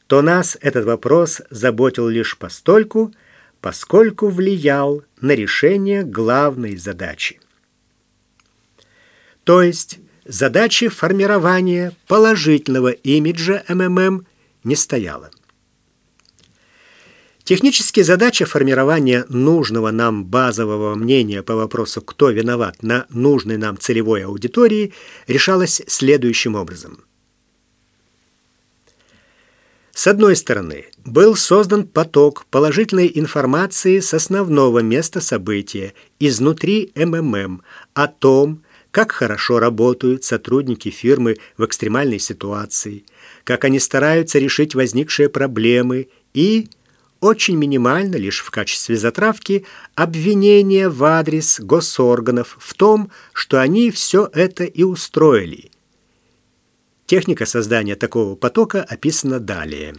то нас этот вопрос заботил лишь постольку, поскольку влиял на решение главной задачи. То есть задачи формирования положительного имиджа МММ не стояло. Технически задача формирования нужного нам базового мнения по вопросу «кто виноват» на нужной нам целевой аудитории решалась следующим образом. С одной стороны, был создан поток положительной информации с основного места события, изнутри МММ, о том, как хорошо работают сотрудники фирмы в экстремальной ситуации, как они стараются решить возникшие проблемы и очень минимально, лишь в качестве затравки, обвинение в адрес госорганов в том, что они все это и устроили. Техника создания такого потока описана далее.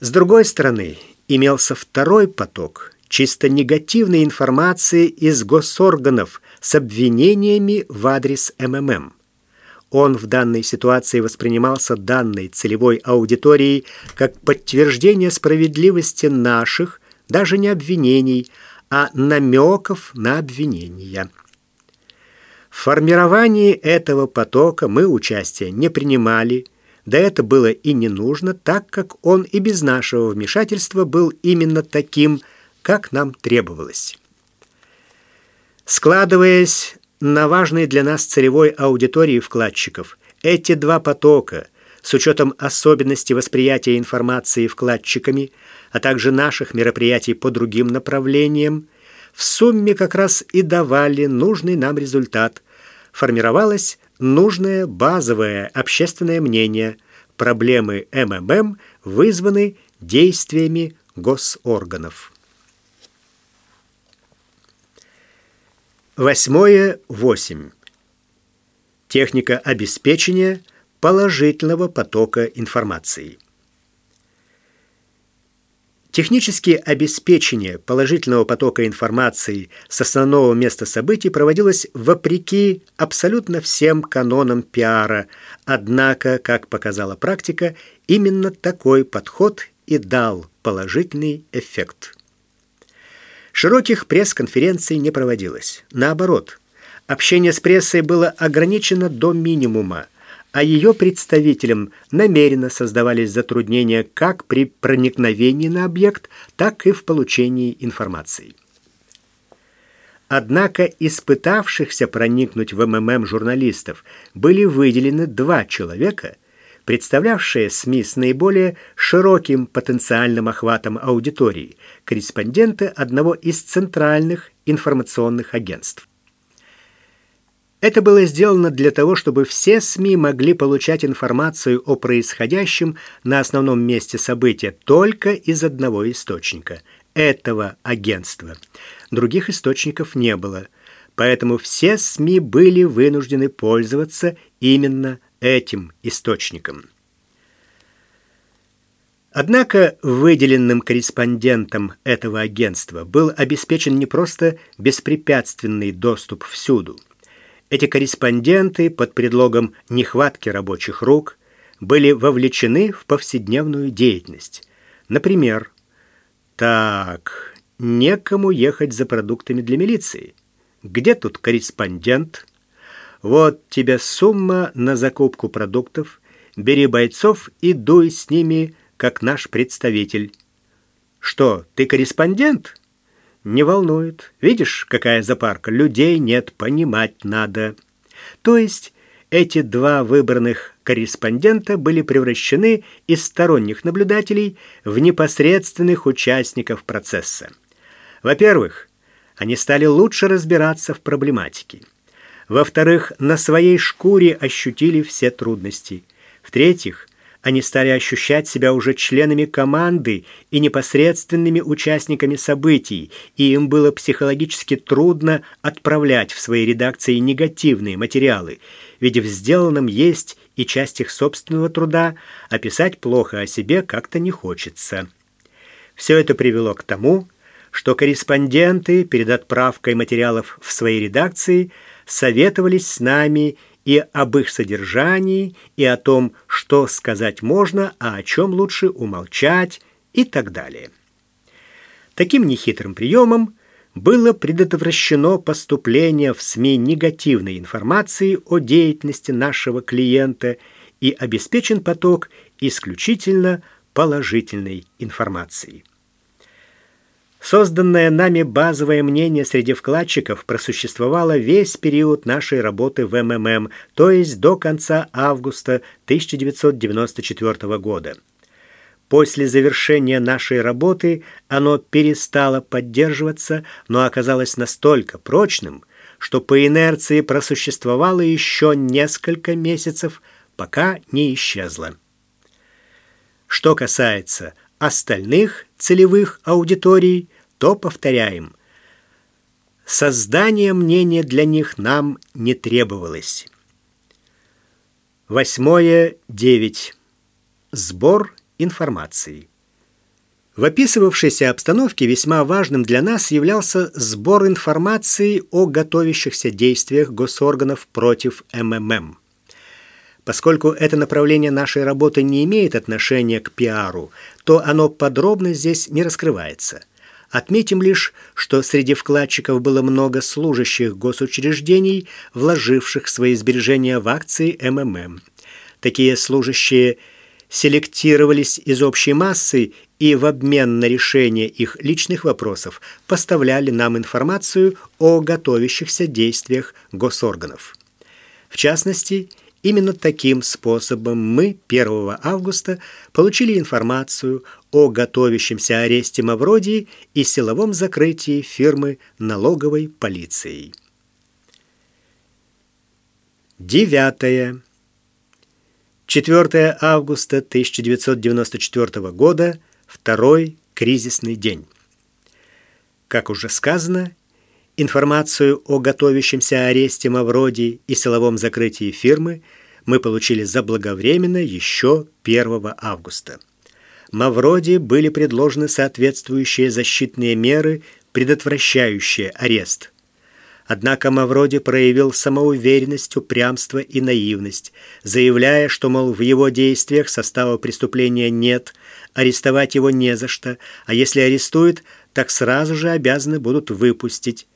С другой стороны, имелся второй поток чисто негативной информации из госорганов с обвинениями в адрес МММ. Он в данной ситуации воспринимался данной целевой аудиторией как подтверждение справедливости наших, даже не обвинений, а намеков на обвинения. В формировании этого потока мы участия не принимали, да это было и не нужно, так как он и без нашего вмешательства был именно таким, как нам требовалось. Складываясь на важной для нас целевой аудитории вкладчиков, эти два потока с учетом особенностей восприятия информации вкладчиками, а также наших мероприятий по другим направлениям, в сумме как раз и давали нужный нам результат. Формировалось нужное базовое общественное мнение. Проблемы МММ вызваны действиями госорганов. Восьмое. Восемь. Техника обеспечения положительного потока информации. Технические обеспечение положительного потока информации с основного места событий проводилось вопреки абсолютно всем канонам пиара, однако, как показала практика, именно такой подход и дал положительный эффект. Широких пресс-конференций не проводилось. Наоборот, общение с прессой было ограничено до минимума, а ее представителям намеренно создавались затруднения как при проникновении на объект, так и в получении информации. Однако испытавшихся проникнуть в МММ журналистов были выделены два человека – представлявшая СМИ с наиболее широким потенциальным охватом аудитории, корреспонденты одного из центральных информационных агентств. Это было сделано для того, чтобы все СМИ могли получать информацию о происходящем на основном месте события только из одного источника – этого агентства. Других источников не было, поэтому все СМИ были вынуждены пользоваться именно этим источником. Однако выделенным корреспондентам этого агентства был обеспечен не просто беспрепятственный доступ всюду. Эти корреспонденты под предлогом нехватки рабочих рук были вовлечены в повседневную деятельность. Например, так, некому ехать за продуктами для милиции. Где тут корреспондент? Вот тебе сумма на закупку продуктов. Бери бойцов и дуй с ними, как наш представитель. Что, ты корреспондент? Не волнует. Видишь, какая запарка? Людей нет, понимать надо. То есть эти два выбранных корреспондента были превращены из сторонних наблюдателей в непосредственных участников процесса. Во-первых, они стали лучше разбираться в проблематике. Во-вторых, на своей шкуре ощутили все трудности. В-третьих, они стали ощущать себя уже членами команды и непосредственными участниками событий, и им было психологически трудно отправлять в свои редакции негативные материалы, ведь в сделанном есть и часть их собственного труда, а писать плохо о себе как-то не хочется. Все это привело к тому, что корреспонденты перед отправкой материалов в свои редакции – советовались с нами и об их содержании, и о том, что сказать можно, а о чем лучше умолчать и так далее. Таким нехитрым приемом было предотвращено поступление в СМИ негативной информации о деятельности нашего клиента и обеспечен поток исключительно положительной информации. Созданное нами базовое мнение среди вкладчиков просуществовало весь период нашей работы в МММ, то есть до конца августа 1994 года. После завершения нашей работы оно перестало поддерживаться, но оказалось настолько прочным, что по инерции просуществовало еще несколько месяцев, пока не исчезло. Что касается остальных целевых аудиторий, то повторяем. Создание мнения для них нам не требовалось. Восьмое. Девять. Сбор информации. В описывавшейся обстановке весьма важным для нас являлся сбор информации о готовящихся действиях госорганов против МММ. Поскольку это направление нашей работы не имеет отношения к пиару, то оно подробно здесь не раскрывается. Отметим лишь, что среди вкладчиков было много служащих госучреждений, вложивших свои сбережения в акции МММ. Такие служащие селектировались из общей массы и в обмен на решение их личных вопросов поставляли нам информацию о готовящихся действиях госорганов. В частности, именно таким способом мы 1 августа получили информацию о готовящемся аресте Мавродии и силовом закрытии фирмы налоговой полицией. Девятое. 4 августа 1994 года, второй кризисный день. Как уже сказано, информацию о готовящемся аресте Мавроди и силовом закрытии фирмы мы получили заблаговременно еще 1 августа. Мавроди были предложены соответствующие защитные меры, предотвращающие арест – Однако Мавроди проявил самоуверенность, упрямство и наивность, заявляя, что, мол, в его действиях состава преступления нет, арестовать его не за что, а если арестуют, так сразу же обязаны будут выпустить.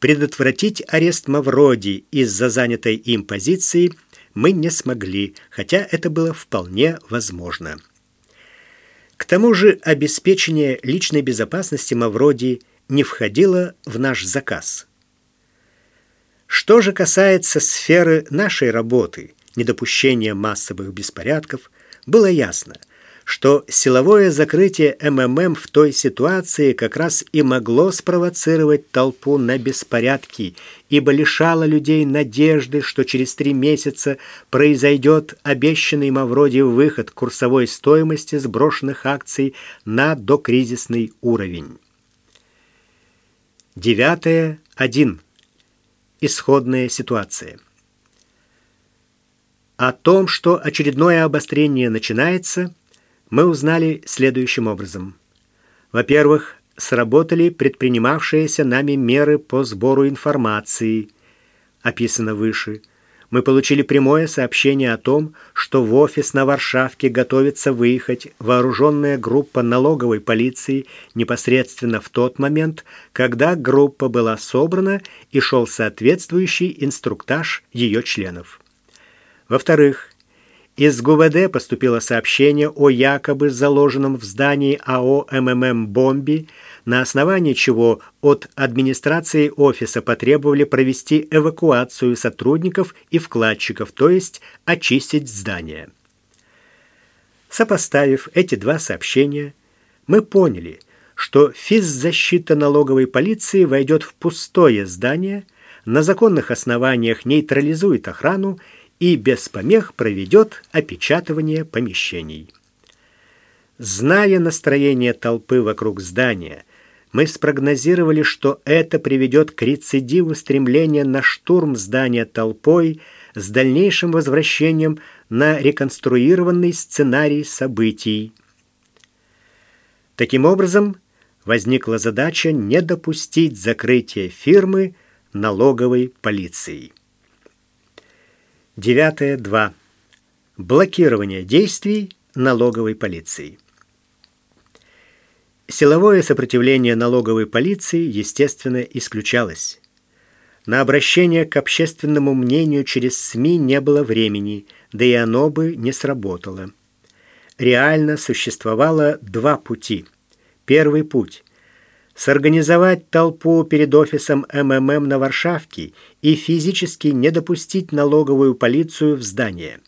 Предотвратить арест Мавроди из-за занятой им позиции мы не смогли, хотя это было вполне возможно. К тому же обеспечение личной безопасности Мавроди не входило в наш заказ – что же касается сферы нашей работы, недопущения массовых беспорядков, было ясно, что силовое закрытие МММ в той ситуации как раз и могло спровоцировать толпу на беспорядки, ибо лишало людей надежды, что через три месяца произойдет обещанный Мавроди выход курсовой стоимости сброшенных акций на докризисный уровень. Девятое. Один исходная ситуация. О том, что очередное обострение начинается, мы узнали следующим образом. Во-первых, сработали предпринимавшиеся нами меры по сбору информации, описано выше – мы получили прямое сообщение о том, что в офис на Варшавке готовится выехать вооруженная группа налоговой полиции непосредственно в тот момент, когда группа была собрана и шел соответствующий инструктаж ее членов. Во-вторых, из ГУВД поступило сообщение о якобы заложенном в здании АО МММ бомбе, на основании чего от администрации офиса потребовали провести эвакуацию сотрудников и вкладчиков, то есть очистить здание. Сопоставив эти два сообщения, мы поняли, что физзащита налоговой полиции войдет в пустое здание, на законных основаниях нейтрализует охрану и без помех проведет опечатывание помещений. Зная настроение толпы вокруг здания, мы спрогнозировали, что это приведет к рецидиву стремления на штурм здания толпой с дальнейшим возвращением на реконструированный сценарий событий. Таким образом, возникла задача не допустить закрытия фирмы налоговой полицией. 9.2. Блокирование действий налоговой полиции. Силовое сопротивление налоговой полиции, естественно, исключалось. На обращение к общественному мнению через СМИ не было времени, да и оно бы не сработало. Реально существовало два пути. Первый путь сорганизовать толпу перед офисом МММ на Варшавке и физически не допустить налоговую полицию в здание.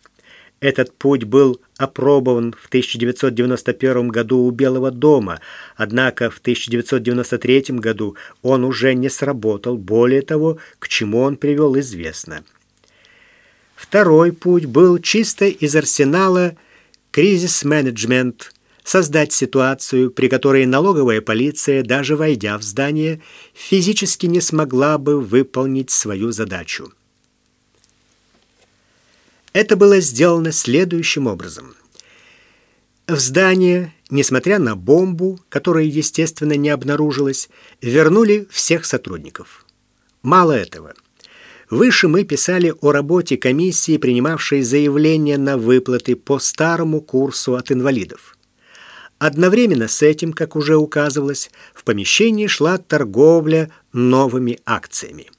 Этот путь был опробован в 1991 году у Белого дома, однако в 1993 году он уже не сработал, более того, к чему он привел известно. Второй путь был чисто из арсенала кризис-менеджмент – создать ситуацию, при которой налоговая полиция, даже войдя в здание, физически не смогла бы выполнить свою задачу. Это было сделано следующим образом. В здание, несмотря на бомбу, которая, естественно, не обнаружилась, вернули всех сотрудников. Мало этого. Выше мы писали о работе комиссии, принимавшей заявления на выплаты по старому курсу от инвалидов. Одновременно с этим, как уже указывалось, в помещении шла торговля новыми акциями.